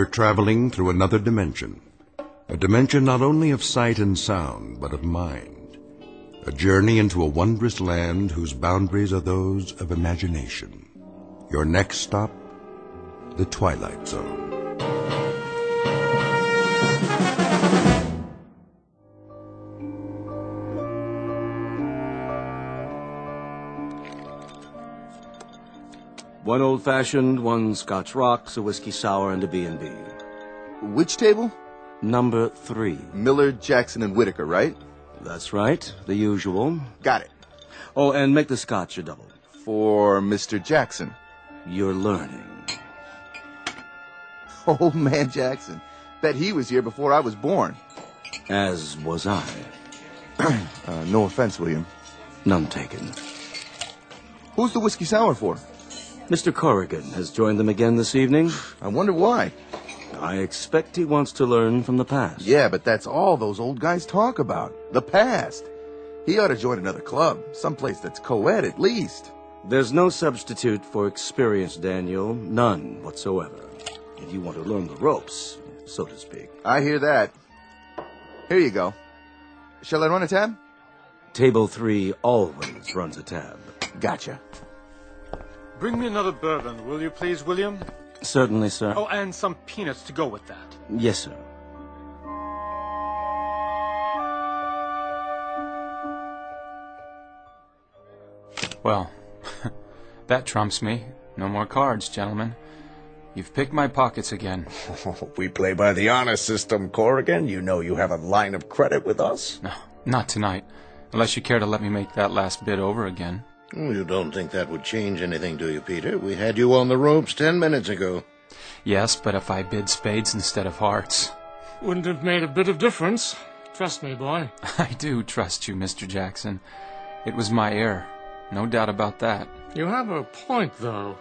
you're traveling through another dimension. A dimension not only of sight and sound, but of mind. A journey into a wondrous land whose boundaries are those of imagination. Your next stop, the Twilight Zone. One old-fashioned, one Scotch rocks, a whiskey sour, and a B&B. Which table? Number three. Miller, Jackson, and Whitaker, right? That's right, the usual. Got it. Oh, and make the Scotch a double. For Mr. Jackson. You're learning. Old man Jackson. Bet he was here before I was born. As was I. Uh, no offense, William. None taken. Who's the whiskey sour for? Mr. Corrigan has joined them again this evening. I wonder why. I expect he wants to learn from the past. Yeah, but that's all those old guys talk about. The past. He ought to join another club, someplace that's co-ed at least. There's no substitute for experience, Daniel. None whatsoever. If you want to learn the ropes, so to speak. I hear that. Here you go. Shall I run a tab? Table three always runs a tab. Gotcha. Bring me another bourbon, will you please, William? Certainly, sir. Oh, and some peanuts to go with that. Yes, sir. Well, that trumps me. No more cards, gentlemen. You've picked my pockets again. we play by the honor system, Corrigan. You know you have a line of credit with us. No, not tonight. Unless you care to let me make that last bid over again. You don't think that would change anything, do you, Peter? We had you on the ropes ten minutes ago. Yes, but if I bid spades instead of hearts. Wouldn't have made a bit of difference. Trust me, boy. I do trust you, Mr. Jackson. It was my error. No doubt about that. You have a point, though.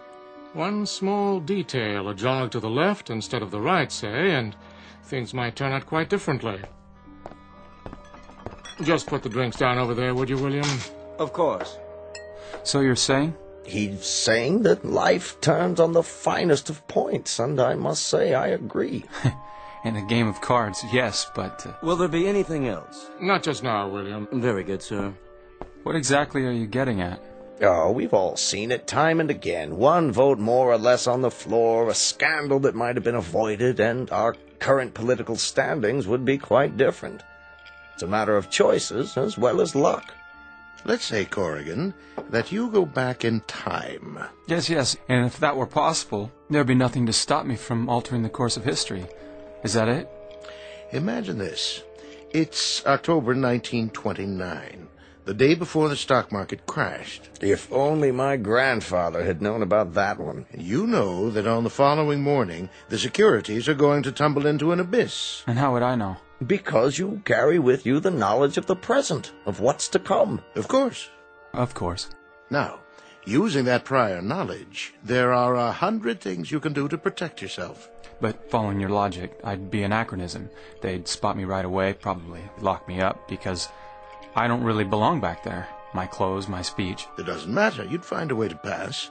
One small detail, a jog to the left instead of the right, say, and things might turn out quite differently. Just put the drinks down over there, would you, William? Of course. So you're saying? He's saying that life turns on the finest of points, and I must say I agree. In a game of cards, yes, but. Uh, Will there be anything else? Not just now, William. Very good, sir. what exactly are you getting at? Oh, we've all seen it time and again. One vote more or less on the floor, a scandal that might have been avoided, and our current political standings would be quite different. It's a matter of choices as well as luck. Let's say, Corrigan, that you go back in time. Yes, yes, and if that were possible, there'd be nothing to stop me from altering the course of history. Is that it? Imagine this. It's October 1929, the day before the stock market crashed. If only my grandfather had known about that one. You know that on the following morning, the securities are going to tumble into an abyss. And how would I know? Because you carry with you the knowledge of the present, of what's to come. Of course. Of course. Now, using that prior knowledge, there are a hundred things you can do to protect yourself. But following your logic, I'd be anachronism. They'd spot me right away, probably lock me up, because I don't really belong back there. My clothes, my speech. It doesn't matter. You'd find a way to pass.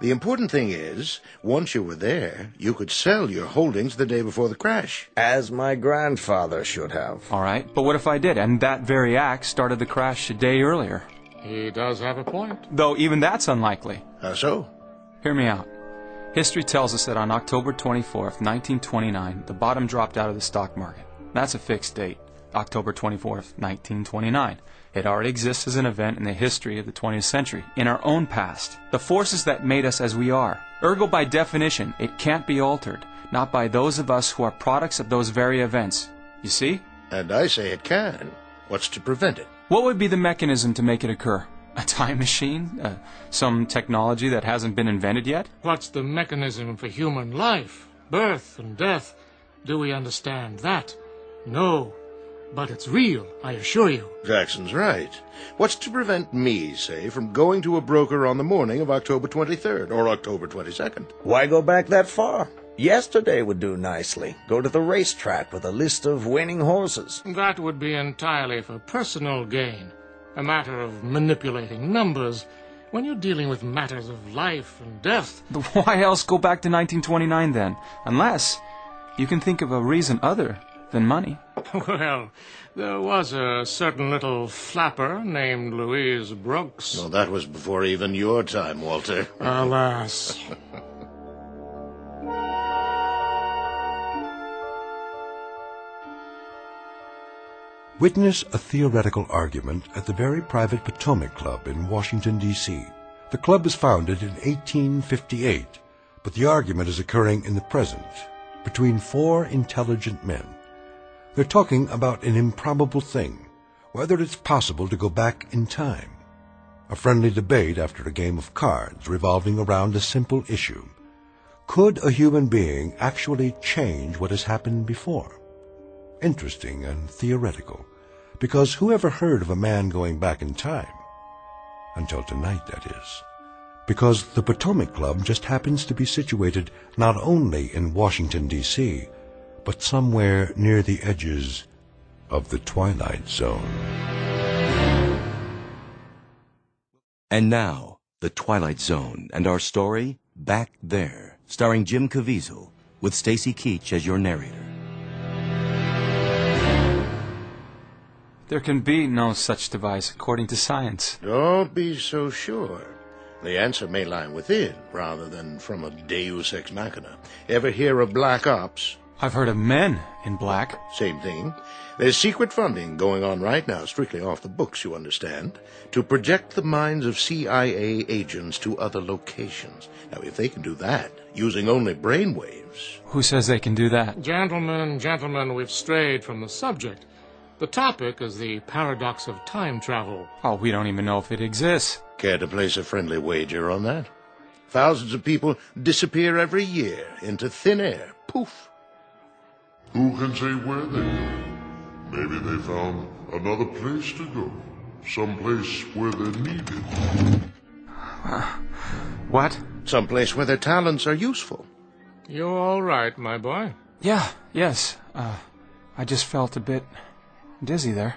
The important thing is, once you were there, you could sell your holdings the day before the crash. As my grandfather should have. All right, but what if I did, and that very act started the crash a day earlier? He does have a point. Though even that's unlikely. How so? Hear me out. History tells us that on October 24th, 1929, the bottom dropped out of the stock market. That's a fixed date. October 24th, 1929. It already exists as an event in the history of the 20th century, in our own past. The forces that made us as we are. Ergo, by definition, it can't be altered, not by those of us who are products of those very events. You see? And I say it can. What's to prevent it? What would be the mechanism to make it occur? A time machine? Uh, some technology that hasn't been invented yet? What's the mechanism for human life? Birth and death. Do we understand that? No. But it's real, I assure you. Jackson's right. What's to prevent me, say, from going to a broker on the morning of October 23rd or October 22nd? Why go back that far? Yesterday would do nicely. Go to the racetrack with a list of winning horses. That would be entirely for personal gain. A matter of manipulating numbers. When you're dealing with matters of life and death, Why else go back to 1929 then? Unless, You can think of a reason other than money. Well, there was a certain little flapper named Louise Brooks. No, that was before even your time, Walter. Alas. Witness a theoretical argument at the very private Potomac Club in Washington, D.C. The club was founded in 1858, but the argument is occurring in the present between four intelligent men. They're talking about an improbable thing, whether it's possible to go back in time. A friendly debate after a game of cards revolving around a simple issue. Could a human being actually change what has happened before? interesting and theoretical, because who ever heard of a man going back in time? Until tonight, that is. Because the Potomac Club just happens to be situated not only in Washington, D.C., but somewhere near the edges of the Twilight Zone. And now, The Twilight Zone and our story, Back There, starring Jim Caviezel, with Stacy Keach as your narrator. There can be no such device according to science. Don't be so sure. The answer may lie within, rather than from a deus ex machina. Ever hear of black ops? I've heard of men in black. Same thing. There's secret funding going on right now, strictly off the books, you understand, to project the minds of CIA agents to other locations. Now, if they can do that, using only brainwaves. Who says they can do that? Gentlemen, gentlemen, we've strayed from the subject. The topic is the paradox of time travel. Oh, we don't even know if it exists. Care to place a friendly wager on that? Thousands of people disappear every year into thin air. Poof. Who can say where they go? Maybe they found another place to go. Some place where they're needed. What? Some place where their talents are useful. You're all right, my boy. Yeah, yes. Uh, I just felt a bit dizzy there.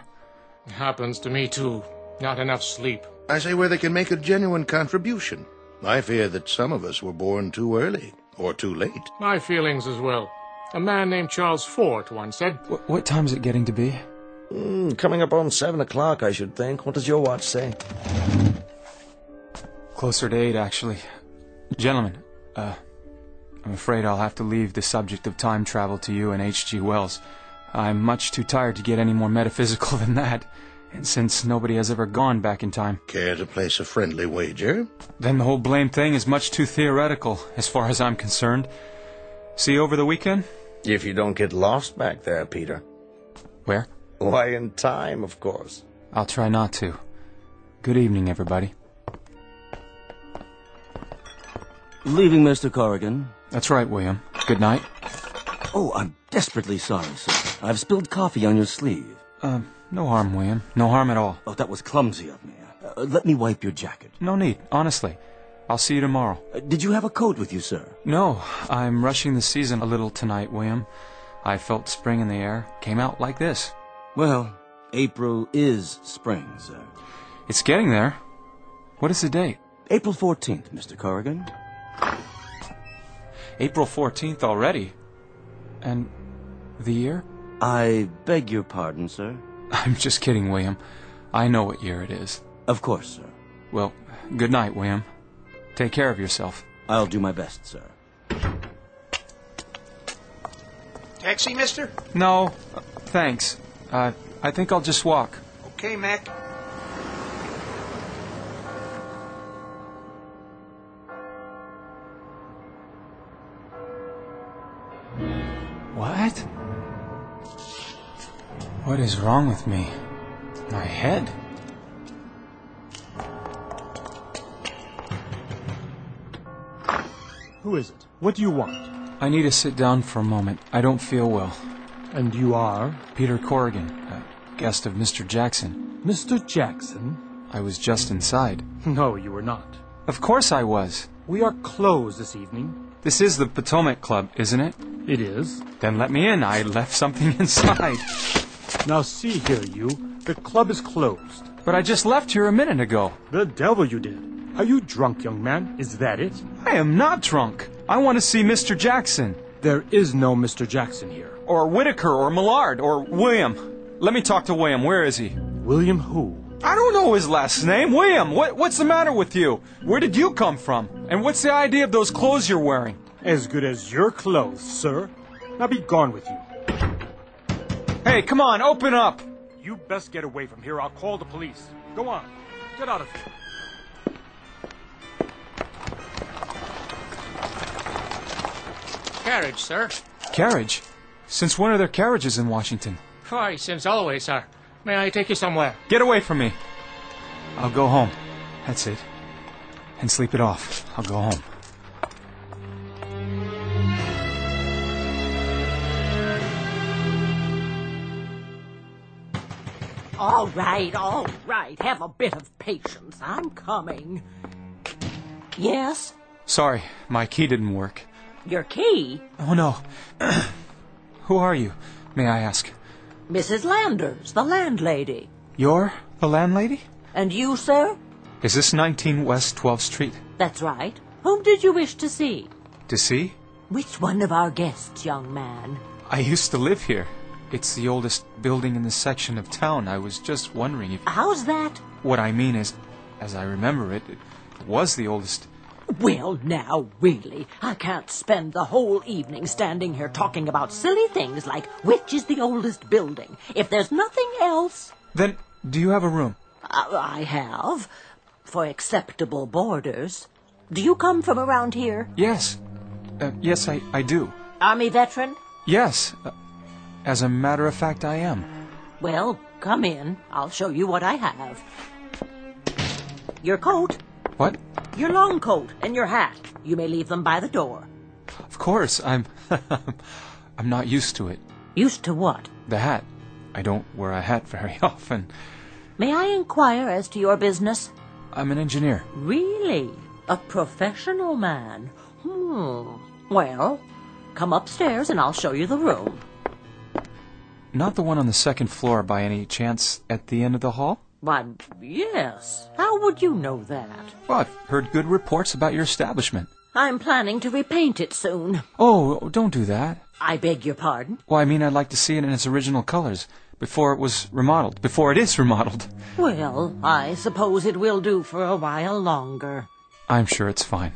It Happens to me too. Not enough sleep. I say where they can make a genuine contribution. I fear that some of us were born too early or too late. My feelings as well. A man named Charles Fort once said, What, time is it getting to be? Mm, coming up on seven o'clock, I should think. What does your watch say? Closer to eight, actually. Gentlemen, uh, I'm afraid I'll have to leave the subject of time travel to you and H.G. Wells. I'm much too tired to get any more metaphysical than that. And since nobody has ever gone back in time, Care to place a friendly wager? then the whole blame thing is much too theoretical, as far as I'm concerned. See you over the weekend? If you don't get lost back there, Peter. Where? Why, in time, of course. I'll try not to. Good evening, everybody. Leaving, Mr. Corrigan. That's right, William. Good night. Oh, I'm desperately sorry, sir. I've spilled coffee on your sleeve. Um, no harm, William. No harm at all. Oh, that was clumsy of me. Uh, let me wipe your jacket. No need, honestly. I'll see you tomorrow. Uh, did you have a coat with you, sir? No, I'm rushing the season a little tonight, William. I felt spring in the air. Came out like this. Well, April is spring, sir. It's getting there. What is the date? April 14th, Mr. Corrigan. April 14th already. And the year? I beg your pardon, sir. I'm just kidding, William. I know what year it is. Of course, sir. Well, good night, William. Take care of yourself. I'll do my best, sir. Taxi, mister? No, uh, thanks. Uh, I think I'll just walk. Okay, Mac. What? What is wrong with me? My head? Who is it? What do you want? I need to sit down for a moment. I don't feel well. And you are? Peter Corrigan, a guest of Mr. Jackson. Mr. Jackson? I was just inside. No, you were not. Of course I was. We are closed this evening. This is the Potomac Club, isn't it? It is. Then let me in. I left something inside. Now see here, you. The club is closed. But I just left here a minute ago. The devil you did. Are you drunk, young man? Is that it? I am not drunk. I want to see Mr. Jackson. There is no Mr. Jackson here. Or Whitaker, or Millard, or William. Let me talk to William. Where is he? William who? I don't know his last name. William, what, what's the matter with you? Where did you come from? And what's the idea of those clothes you're wearing? As good as your clothes, sir. Now be gone with you. Hey, come on, open up! You best get away from here. I'll call the police. Go on. Get out of here. Carriage, sir. Carriage? Since when are there carriages in Washington? Why, since always, sir. May I take you somewhere? Get away from me. I'll go home. That's it. And sleep it off. I'll go home. All right, all right. Have a bit of patience. I'm coming. Yes? Sorry, my key didn't work. Your key? Oh no. Who are you, may I ask? Mrs. Landers, the landlady. You're the landlady? And you, sir? Is this 19 West 12th Street? That's right. Whom did you wish to see? To see? Which one of our guests, young man? I used to live here. It's the oldest building in this section of town. I was just wondering if. How's that? What I mean is, as I remember it, it was the oldest. Well, now, really, I can't spend the whole evening standing here talking about silly things like which is the oldest building. If there's nothing else. Then, do you have a room? Uh, I have. For acceptable boarders. Do you come from around here? Yes. Uh, yes, I, I do. Army veteran? Yes. Uh, as a matter of fact, I am. Well, come in. I'll show you what I have. Your coat. What? Your long coat and your hat. You may leave them by the door. Of course, I'm. I'm not used to it. Used to what? The hat. I don't wear a hat very often. May I inquire as to your business? I'm an engineer. Really? A professional man? Hmm. Well, come upstairs and I'll show you the room. Not the one on the second floor by any chance at the end of the hall? Why, yes. How would you know that? Well, I've heard good reports about your establishment. I'm planning to repaint it soon. Oh, don't do that. I beg your pardon? Well, I mean, I'd like to see it in its original colors before it was remodeled, before it is remodeled. Well, I suppose it will do for a while longer. I'm sure it's fine.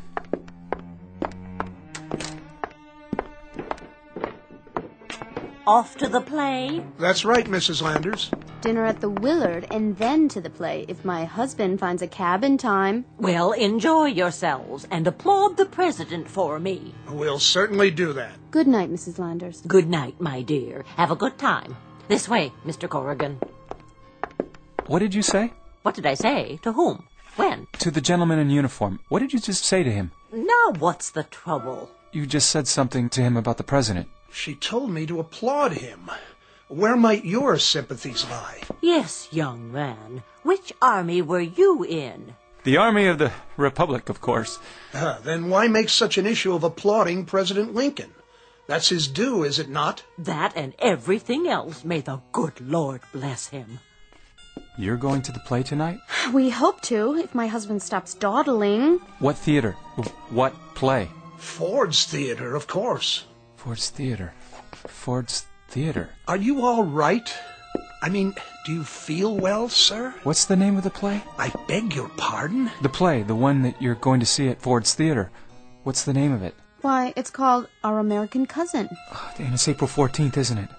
Off to the play? That's right, Mrs. Landers. Dinner at the Willard and then to the play if my husband finds a cab in time. Well, enjoy yourselves and applaud the president for me. We'll certainly do that. Good night, Mrs. Landers. Good night, my dear. Have a good time. This way, Mr. Corrigan. What did you say? What did I say? To whom? When? To the gentleman in uniform. What did you just say to him? Now, what's the trouble? You just said something to him about the president. She told me to applaud him. Where might your sympathies lie? Yes, young man. Which army were you in? The Army of the Republic, of course. Uh, then why make such an issue of applauding President Lincoln? That's his due, is it not? That and everything else. May the good Lord bless him. You're going to the play tonight? We hope to, if my husband stops dawdling. What theater? What play? Ford's Theater, of course. Ford's Theater. Ford's Theater. Are you all right? I mean, do you feel well, sir? What's the name of the play? I beg your pardon? The play, the one that you're going to see at Ford's Theater. What's the name of it? Why, it's called Our American Cousin. Oh, and it's April 14th, isn't it?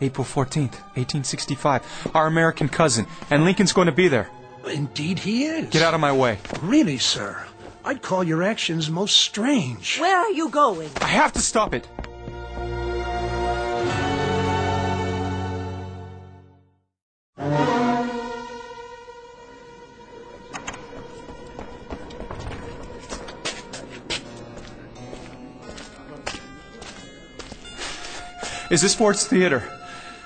April 14th, 1865. Our American cousin. And Lincoln's going to be there. Indeed he is. Get out of my way. Really, sir? I'd call your actions most strange. Where are you going? I have to stop it. Is this Ford's Theater?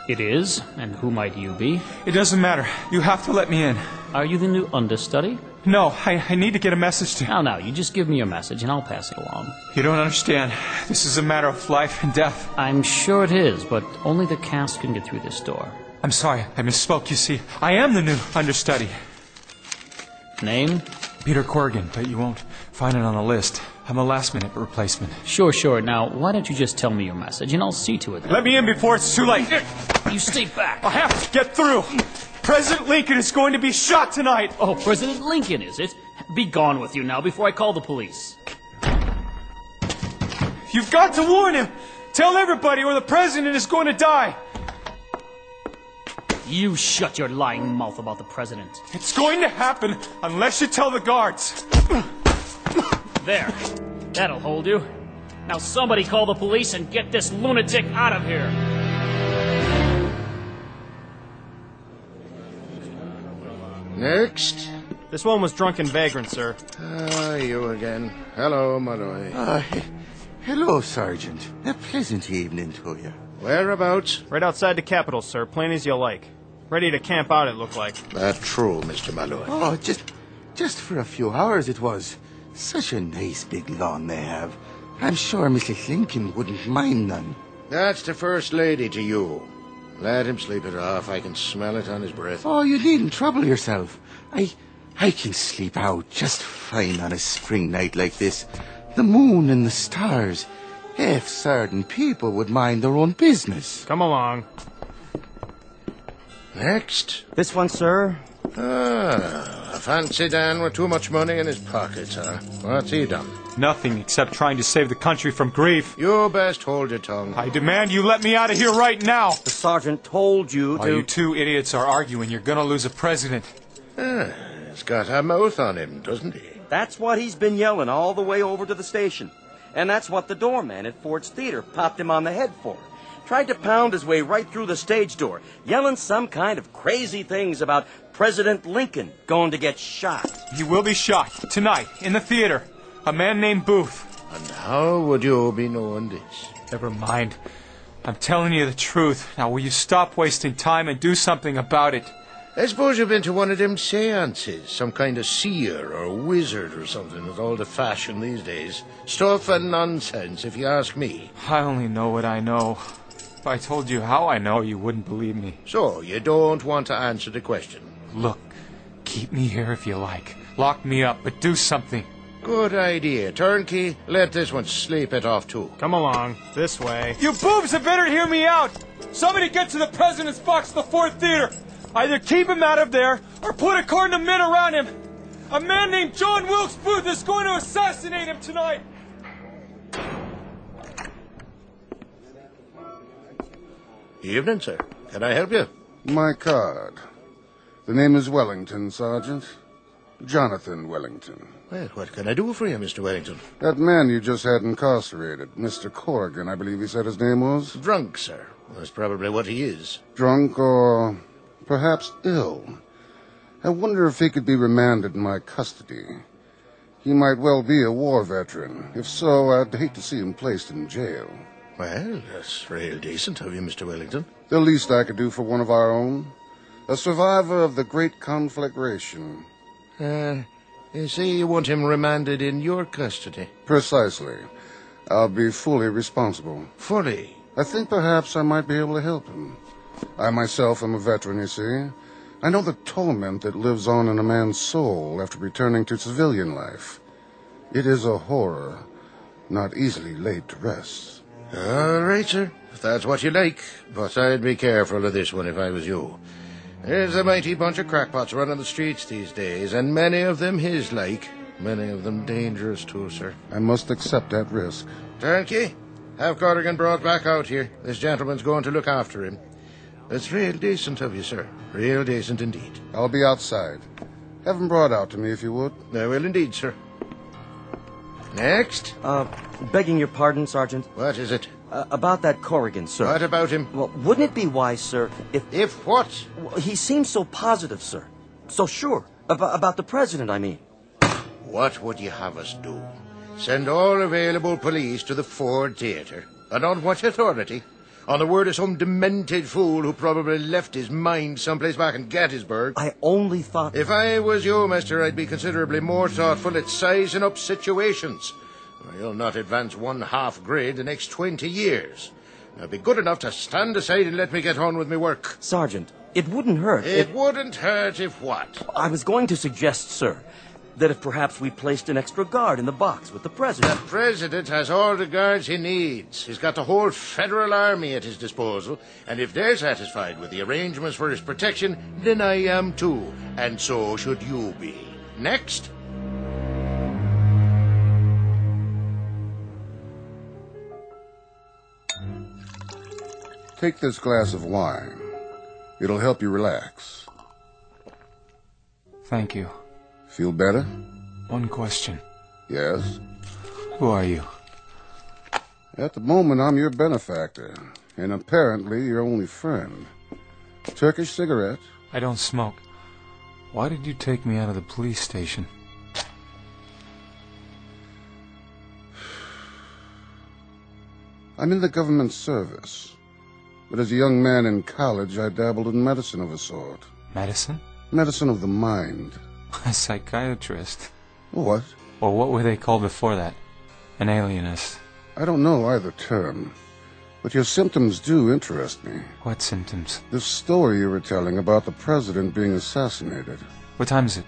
It is, and who might you be? It doesn't matter. You have to let me in. Are you the new understudy? No, I, I need to get a message to. Now, now, you just give me your message and I'll pass it along. You don't understand. This is a matter of life and death. I'm sure it is, but only the cast can get through this door. I'm sorry, I misspoke, you see. I am the new understudy. Name? Peter Corrigan, but you won't find it on the list. I'm a last minute replacement. Sure, sure. Now, why don't you just tell me your message and I'll see to it. Let me in before it's too late. You stay back. I have to get through. President Lincoln is going to be shot tonight. Oh, President Lincoln, is it? Be gone with you now before I call the police. You've got to warn him. Tell everybody or the president is going to die. You shut your lying mouth about the president. It's going to happen unless you tell the guards. There. That'll hold you. Now somebody call the police and get this lunatic out of here. Next. This one was drunken vagrant, sir. Ah, you again. Hello, Malloy. Uh, he- hello, Sergeant. A pleasant evening to you. Whereabouts? Right outside the Capitol, sir. Plain as you like. Ready to camp out, it looked like. That true, Mr. Malloy. Oh, just, just for a few hours it was. Such a nice big lawn they have. I'm sure Mrs. Lincoln wouldn't mind none. That's the First Lady to you. Let him sleep it off. I can smell it on his breath. Oh, you needn't trouble yourself. I, I can sleep out just fine on a spring night like this. The moon and the stars. If certain people would mind their own business. Come along. Next. This one, sir. Ah, a fancy Dan with too much money in his pockets, huh? What's he done? Nothing except trying to save the country from grief. You best hold your tongue. I demand you let me out of here right now. The sergeant told you While to. you two idiots are arguing, you're gonna lose a president. Ah, he's got a mouth on him, doesn't he? That's what he's been yelling all the way over to the station. And that's what the doorman at Ford's Theater popped him on the head for. Tried to pound his way right through the stage door, yelling some kind of crazy things about President Lincoln going to get shot. He will be shot tonight in the theater. A man named Booth. And how would you be knowing this? Never mind. I'm telling you the truth. Now, will you stop wasting time and do something about it? I suppose you've been to one of them seances, some kind of seer or wizard or something with all the fashion these days. Stuff and nonsense, if you ask me. I only know what I know. If I told you how I know, you wouldn't believe me. So, you don't want to answer the question. Look, keep me here if you like. Lock me up, but do something. Good idea. Turnkey, let this one sleep it off too. Come along. This way. You boobs had better hear me out! Somebody get to the president's box at the Ford's Theater! Either keep him out of there, or put a cordon of men around him! A man named John Wilkes Booth is going to assassinate him tonight! Evening, sir. Can I help you? My card. The name is Wellington, Sergeant. Jonathan Wellington. Well, what can I do for you, Mr. Wellington? That man you just had incarcerated, Mr. Corrigan, I believe he said his name was. Drunk, sir. That's probably what he is. Drunk or perhaps ill. I wonder if he could be remanded in my custody. He might well be a war veteran. If so, I'd hate to see him placed in jail. Well, that's real decent of you, Mr. Wellington. The least I could do for one of our own. A survivor of the Great Conflagration. Uh, you say you want him remanded in your custody? Precisely. I'll be fully responsible. Fully? I think perhaps I might be able to help him. I myself am a veteran, you see. I know the torment that lives on in a man's soul after returning to civilian life. It is a horror not easily laid to rest. All right, sir. If that's what you like. But I'd be careful of this one if I was you. There's a mighty bunch of crackpots running the streets these days, and many of them his like. Many of them dangerous too, sir. I must accept that risk. Turnkey, have Corrigan brought back out here. This gentleman's going to look after him. It's real decent of you, sir. Real decent indeed. I'll be outside. Have him brought out to me if you would. I will indeed, sir. Next. Uh, begging your pardon, Sergeant. What is it? Uh, about that Corrigan, sir. What about him? Well, wouldn't it be wise, sir, if... If what? He seems so positive, sir. So sure. About, about the president, I mean. What would you have us do? Send all available police to the Ford Theatre? And on what authority? On the word of some demented fool who probably left his mind someplace back in Gettysburg. I only thought... If I was you, mister, I'd be considerably more thoughtful at sizing up situations. You'll not advance one half grade the next twenty years. Now be good enough to stand aside and let me get on with my work. Sergeant, it wouldn't hurt. It wouldn't hurt if what? I was going to suggest, sir, that if perhaps we placed an extra guard in the box with the president. The president has all the guards he needs. He's got the whole federal army at his disposal, and if they're satisfied with the arrangements for his protection, then I am too, and so should you be. Next. Take this glass of wine. It'll help you relax. Thank you. Feel better? One question. Yes? Who are you? At the moment, I'm your benefactor, and apparently your only friend. Turkish cigarette? I don't smoke. Why did you take me out of the police station? I'm in the government service. But as a young man in college, I dabbled in medicine of a sort. Medicine? Medicine of the mind. A psychiatrist. What? Or what were they called before that? An alienist. I don't know either term. But your symptoms do interest me. What symptoms? The story you were telling about the president being assassinated. What time is it?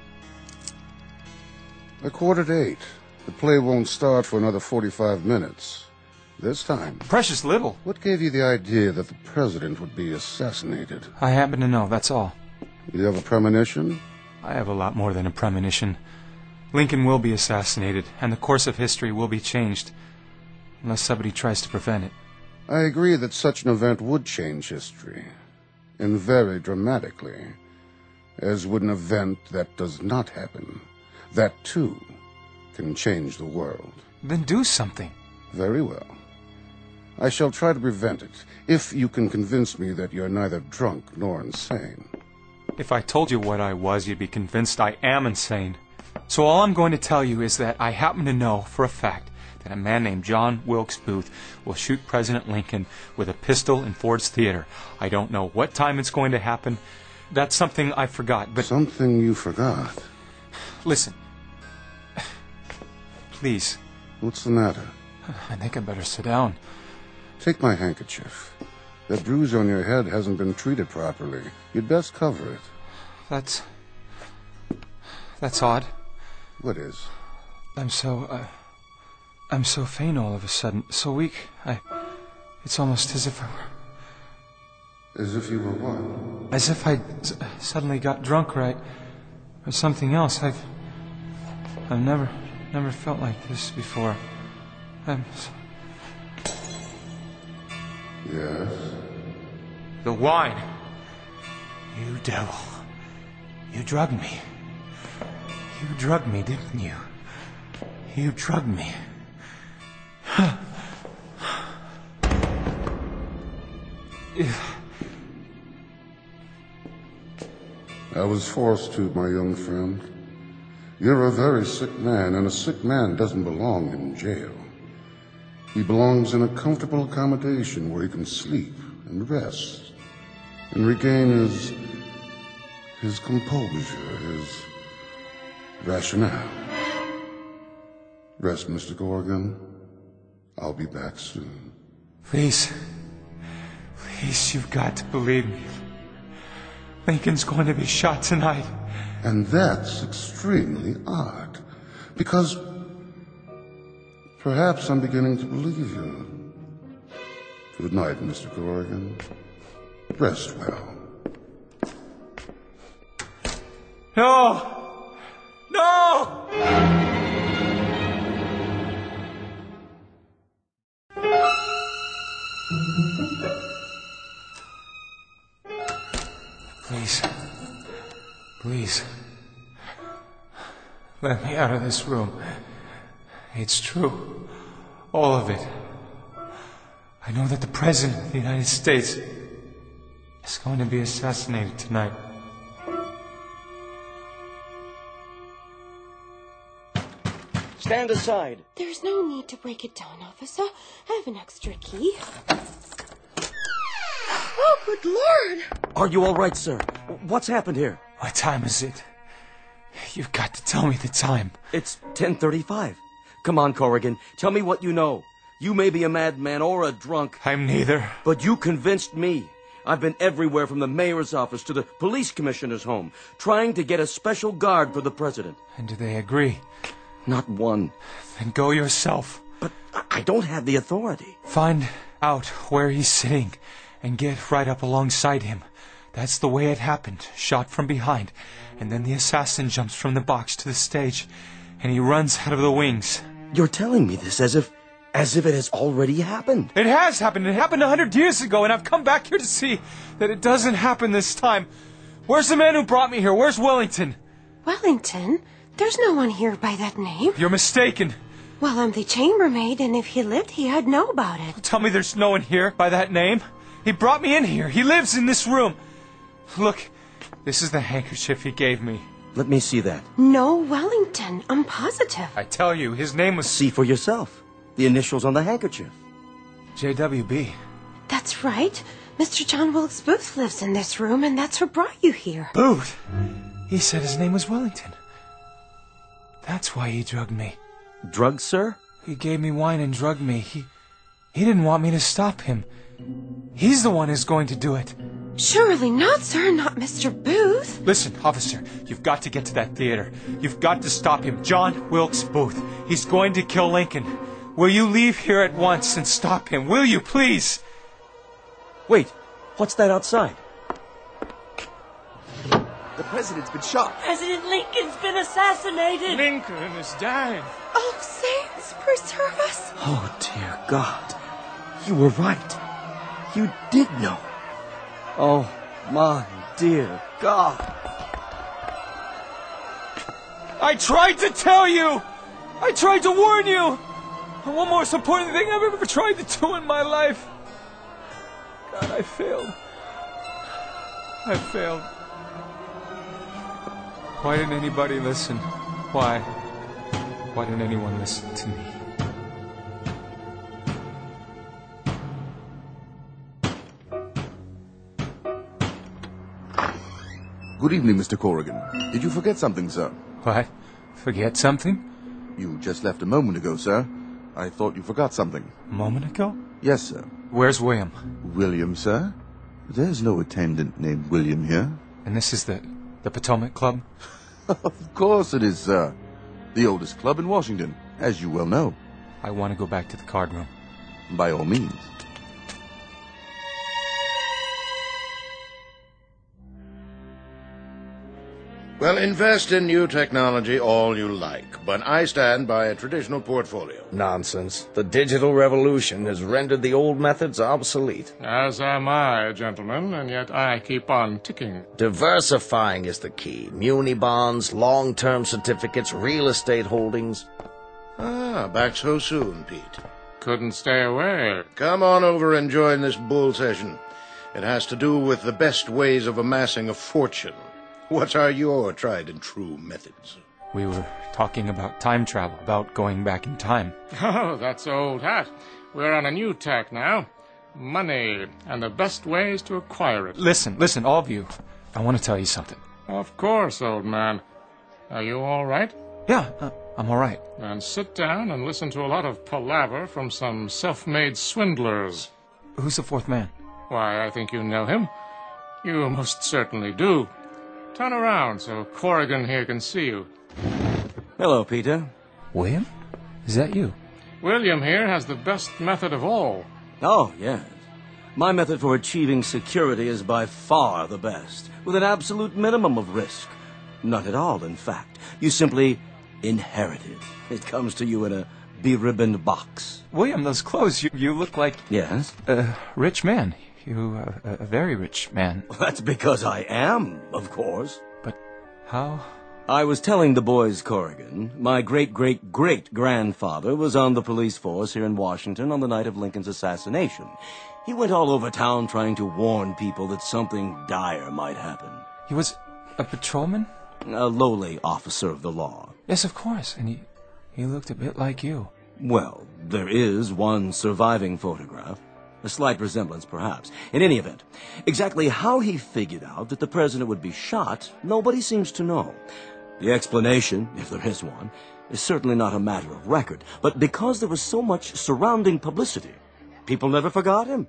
A quarter to eight. The play won't start for another 45 minutes. This time. Precious little. What gave you the idea that the president would be assassinated? I happen to know, that's all. You have a premonition? I have a lot more than a premonition. Lincoln will be assassinated, and the course of history will be changed. Unless somebody tries to prevent it. I agree that such an event would change history. And very dramatically. As would an event that does not happen. That, too, can change the world. Then do something. Very well. I shall try to prevent it, if you can convince me that you're neither drunk nor insane. If I told you what I was, you'd be convinced I am insane. So all I'm going to tell you is that I happen to know for a fact that a man named John Wilkes Booth will shoot President Lincoln with a pistol in Ford's Theater. I don't know what time it's going to happen. That's something I forgot, but... Something you forgot? Listen. Please. What's the matter? I think I better sit down. Take my handkerchief. That bruise on your head hasn't been treated properly. You'd best cover it. That's... That's odd. What is? I'm so, uh... I'm so faint all of a sudden. So weak. I... It's almost as if I were... As if you were what? As if I suddenly got drunk, right? Or something else. I've... I've never, never felt like this before. I'm... Yes? The wine. You devil. You drugged me. You drugged me, didn't you? You drugged me. I was forced to, my young friend. You're a very sick man, and a sick man doesn't belong in jail. He belongs in a comfortable accommodation where he can sleep and rest and regain his his composure, his rationale. Rest, Mr. Corrigan. I'll be back soon. Please. Please, you've got to believe me. Lincoln's going to be shot tonight. And that's extremely odd. Because perhaps I'm beginning to believe you. Good night, Mr. Corrigan. Rest well. No! No! Please. Please. Let me out of this room. It's true. All of it. I know that the President of the United States is going to be assassinated tonight. Stand aside. There's no need to break it down, officer. I have an extra key. Oh, good lord! Are you all right, sir? What's happened here? What time is it? You've got to tell me the time. It's 10:35. Come on, Corrigan. Tell me what you know. You may be a madman or a drunk. I'm neither. But you convinced me. I've been everywhere from the mayor's office to the police commissioner's home, trying to get a special guard for the president. And do they agree? Not one. Then go yourself. But I don't have the authority. Find out where he's sitting and get right up alongside him. That's the way it happened. Shot from behind. And then the assassin jumps from the box to the stage and he runs out of the wings. You're telling me this as if as if it has already happened. It has happened. It happened a hundred years ago, and I've come back here to see that it doesn't happen this time. Where's the man who brought me here? Where's Wellington? Wellington? There's no one here by that name. You're mistaken. Well, I'm the chambermaid, and if he lived, he would know about it. Tell me there's no one here by that name. He brought me in here. He lives in this room. Look, this is the handkerchief he gave me. Let me see that. No Wellington. I'm positive. I tell you, his name was. See for yourself. The initials on the handkerchief. JWB. That's right. Mr. John Wilkes Booth lives in this room, and that's what brought you here. Booth? He said his name was Wellington. That's why he drugged me. Drugged, sir? He gave me wine and drugged me. He. He didn't want me to stop him. He's the one who's going to do it. Surely not, sir. Not Mr. Booth. Listen, officer, you've got to get to that theater. You've got to stop him. John Wilkes Booth. He's going to kill Lincoln. Will you leave here at once and stop him? Will you, please? Wait, what's that outside? The president's been shot. President Lincoln's been assassinated. Lincoln is dying. Oh, saints, preserve us. Oh, dear God. You were right. You did know. Oh, my dear God. I tried to tell you! I tried to warn you! And one most important thing I've ever tried to do in my life. God, I failed. I failed. Why didn't anybody listen? Why? Why didn't anyone listen to me? Good evening, Mr. Corrigan. Did you forget something, sir? What? Forget something? You just left a moment ago, sir. I thought you forgot something. A moment ago? Yes, sir. Where's William? William, sir? There's no attendant named William here. And this is the the Potomac Club? of course it is, sir. The oldest club in Washington, as you well know. I want to go back to the card room. By all means. Well, invest in new technology all you like, but I stand by a traditional portfolio. Nonsense. The digital revolution has rendered the old methods obsolete. As am I, gentlemen, and yet I keep on ticking. Diversifying is the key. Muni bonds, long-term certificates, real estate holdings. Ah, back so soon, Pete. Couldn't stay away. Come on over and join this bull session. It has to do with the best ways of amassing a fortune. What are your tried and true methods? We were talking about time travel, about going back in time. Oh, that's old hat. We're on a new tack now. Money, and the best ways to acquire it. Listen, listen, all of you. I want to tell you something. Of course, old man. Are you all right? Yeah, uh, I'm all right. Then sit down and listen to a lot of palaver from some self-made swindlers. Who's the fourth man? Why, I think you know him. You most certainly do. Turn around so Corrigan here can see you. Hello, Peter. William? Is that you? William here has the best method of all. Oh, yes. My method for achieving security is by far the best, with an absolute minimum of risk. Not at all, in fact. You simply inherit it. It comes to you in a beribboned box. William, those clothes, you, you look like Yes? a rich man. You, uh, a a very rich man. That's because I am, of course. But how? I was telling the boys, Corrigan, my great great great grandfather was on the police force here in Washington on the night of Lincoln's assassination. He went all over town trying to warn people that something dire might happen. He was a patrolman? A lowly officer of the law. Yes, of course. And he, he looked a bit like you. Well, there is one surviving photograph. A slight resemblance, perhaps. In any event, exactly how he figured out that the president would be shot, nobody seems to know. The explanation, if there is one, is certainly not a matter of record, but because there was so much surrounding publicity, people never forgot him.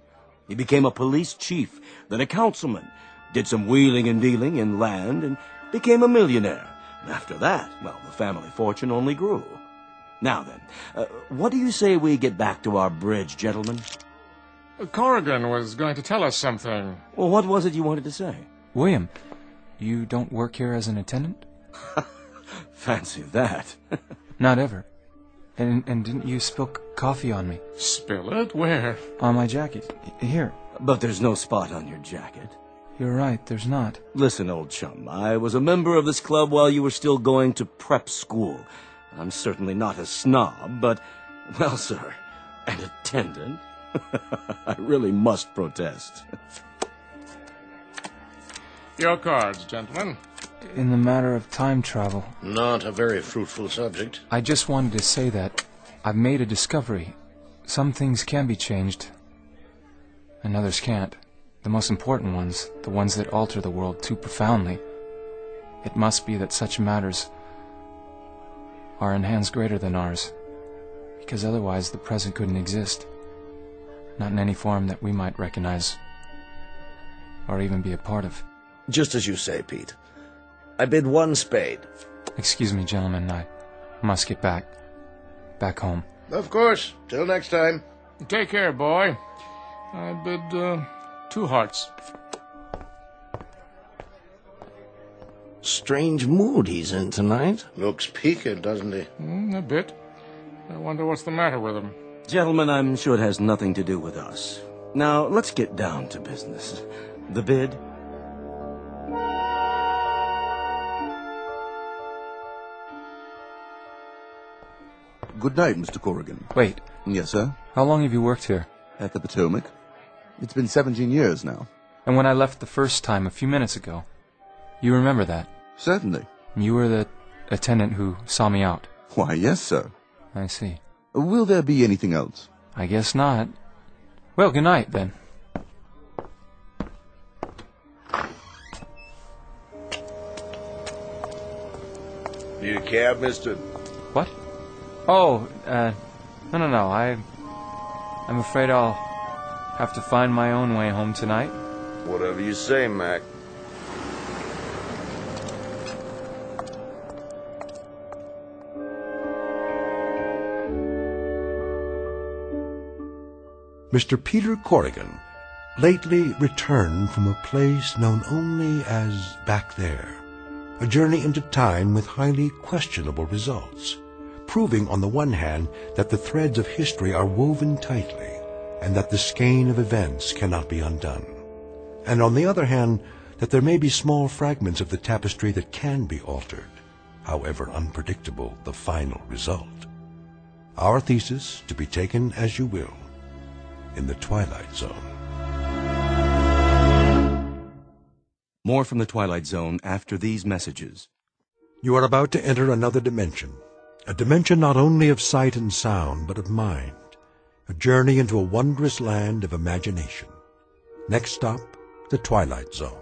He became a police chief, then a councilman, did some wheeling and dealing in land, and became a millionaire. After that, well, the family fortune only grew. Now then, uh, what do you say we get back to our bridge, gentlemen? Corrigan was going to tell us something. Well, what was it you wanted to say? William, you don't work here as an attendant? Fancy that. Not ever. And, and didn't you spill coffee on me? Spill it? Where? On my jacket. Here. But there's no spot on your jacket. You're right, there's not. Listen, old chum, I was a member of this club while you were still going to prep school. I'm certainly not a snob, but, well, sir, an attendant? I really must protest. Your cards, gentlemen. In the matter of time travel. Not a very fruitful subject. I just wanted to say that I've made a discovery. Some things can be changed, and others can't. The most important ones, the ones that alter the world too profoundly. It must be that such matters are in hands greater than ours, because otherwise the present couldn't exist. Not in any form that we might recognize or even be a part of. Just as you say, Pete. I bid one spade. Excuse me, gentlemen, I must get back. Back home. Of course. Till next time. Take care, boy. I bid uh, two hearts. Strange mood he's in tonight. Looks peaked, doesn't he? Mm, a bit. I wonder what's the matter with him. Gentlemen, I'm sure it has nothing to do with us. Now, let's get down to business. The bid? Good night, Mr. Corrigan. Wait. Yes, sir? How long have you worked here? At the Potomac. It's been 17 years now. And when I left the first time a few minutes ago, you remember that? Certainly. You were the attendant who saw me out. Why, yes, sir. I see. Will there be anything else? I guess not. Well, good night, then. Need a cab, mister? What? Oh, uh, no, no, no. I, I'm afraid I'll have to find my own way home tonight. Whatever you say, Mac. Mr. Peter Corrigan lately returned from a place known only as Back There, a journey into time with highly questionable results, proving on the one hand that the threads of history are woven tightly and that the skein of events cannot be undone, and on the other hand that there may be small fragments of the tapestry that can be altered, however unpredictable the final result. Our thesis to be taken as you will in the Twilight Zone. More from the Twilight Zone after these messages. You are about to enter another dimension, a dimension not only of sight and sound, but of mind, a journey into a wondrous land of imagination. Next stop, the Twilight Zone.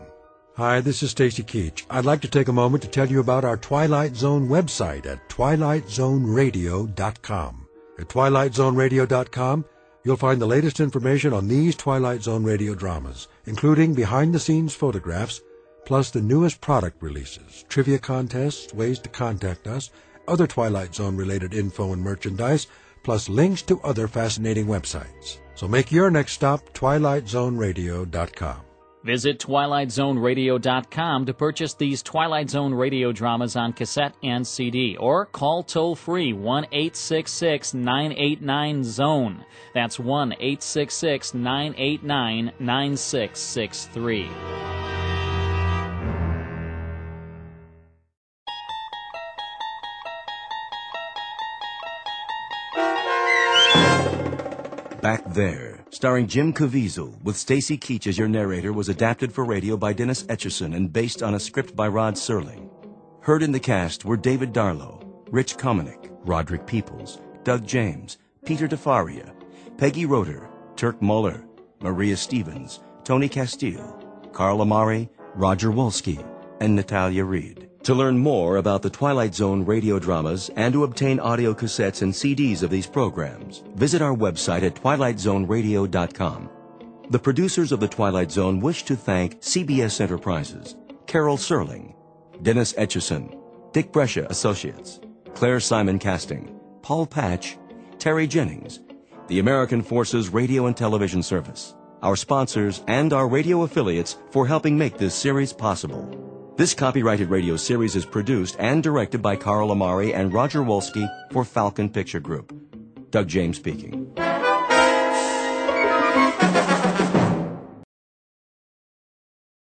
Hi, this is Stacy Keach. I'd like to take a moment to tell you about our Twilight Zone website at twilightzoneradio.com. At twilightzoneradio.com, You'll find the latest information on these Twilight Zone radio dramas, including behind-the-scenes photographs, plus the newest product releases, trivia contests, ways to contact us, other Twilight Zone-related info and merchandise, plus links to other fascinating websites. So make your next stop twilightzoneradio.com. Visit TwilightZoneRadio.com to purchase these Twilight Zone radio dramas on cassette and CD, or call toll free 1 866 989 Zone. That's 1 Back There, starring Jim Caviezel, with Stacy Keach as your narrator, was adapted for radio by Dennis Etchison and based on a script by Rod Serling. Heard in the cast were David Darlow, Rich Komenich, Roderick Peeples, Doug James, Peter DeFaria, Peggy Roeder, Turk Muller, Maria Stevens, Tony Castile, Carl Amari, Roger Wolski, and Natalia Reed. To learn more about the Twilight Zone radio dramas and to obtain audio cassettes and CDs of these programs, visit our website at twilightzoneradio.com. The producers of The Twilight Zone wish to thank CBS Enterprises, Carol Serling, Dennis Etchison, Dick Brescia Associates, Claire Simon Casting, Paul Patch, Terry Jennings, the American Forces Radio and Television Service, our sponsors, and our radio affiliates for helping make this series possible. This copyrighted radio series is produced and directed by Carl Amari and Roger Wolski for Falcon Picture Group. Doug James speaking.